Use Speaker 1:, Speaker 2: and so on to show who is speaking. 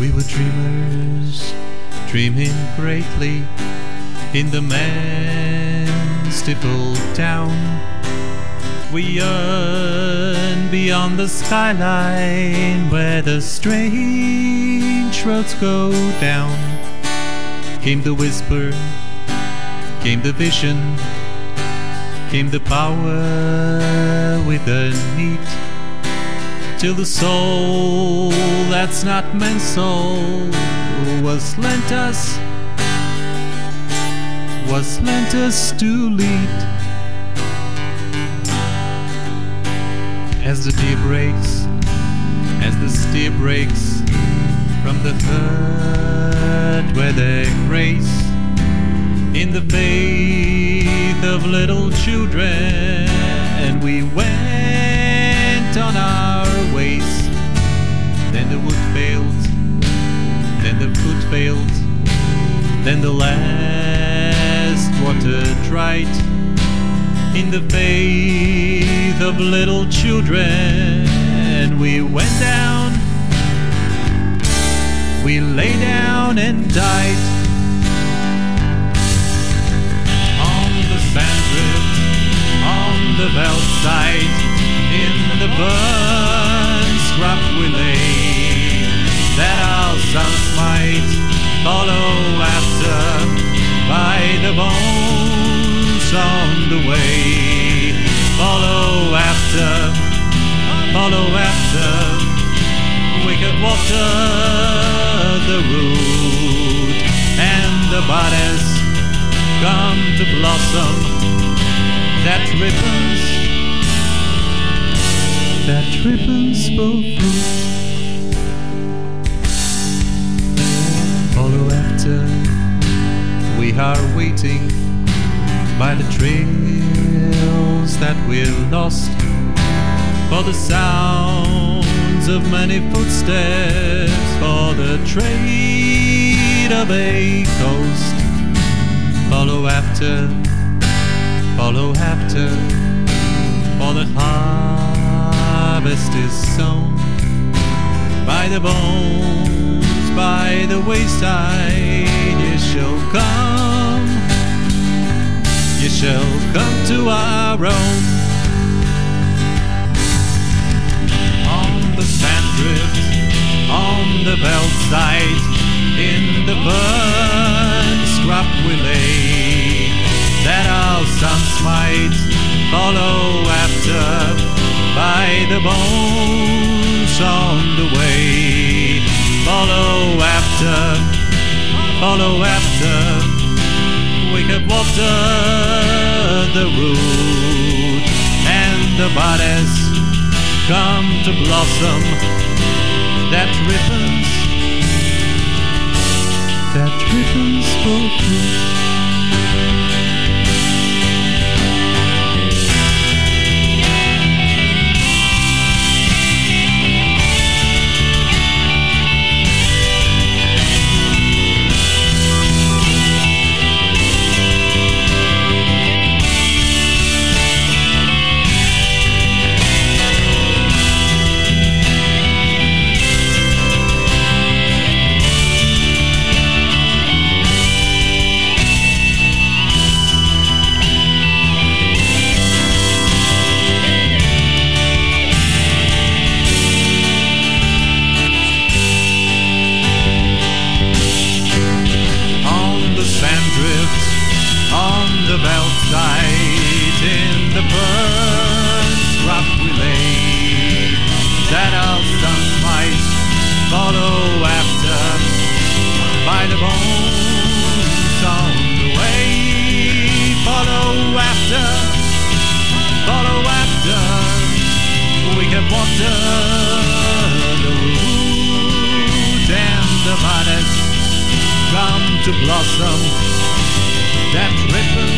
Speaker 1: We were dreamers, dreaming greatly in the Manstiple town. We yearn beyond the skyline where the strange roads go down. Came the whisper, came the vision, came the power with the need till the soul that's not man's soul was lent us was lent us to lead. As the day breaks as the steer breaks from the herd where they grace in the faith of little children failed. Then the last water dried in the faith of little children. We went down. We lay down and died on the sandrift, on the veld side, in the burn scrap we lay, the way. Follow after, follow after, we could water the root and the bodies come to blossom. That ribbons that ribbons fruit. Follow after we are waiting by the trails that we're lost. For the sounds of many footsteps for the trade of a coast follow after, follow after, for the harvest is sown. By the bones, by the wayside. You shall come, you shall come to our own. On the sandrift, on the veld side, in the burn scrap we lay, that our sons might follow after by the bones on the way. Follow after, follow after, we could water the root and the bodies come to blossom that ribbons that ribbons for fruit. Water the root and the bodies come to blossom. That ribbon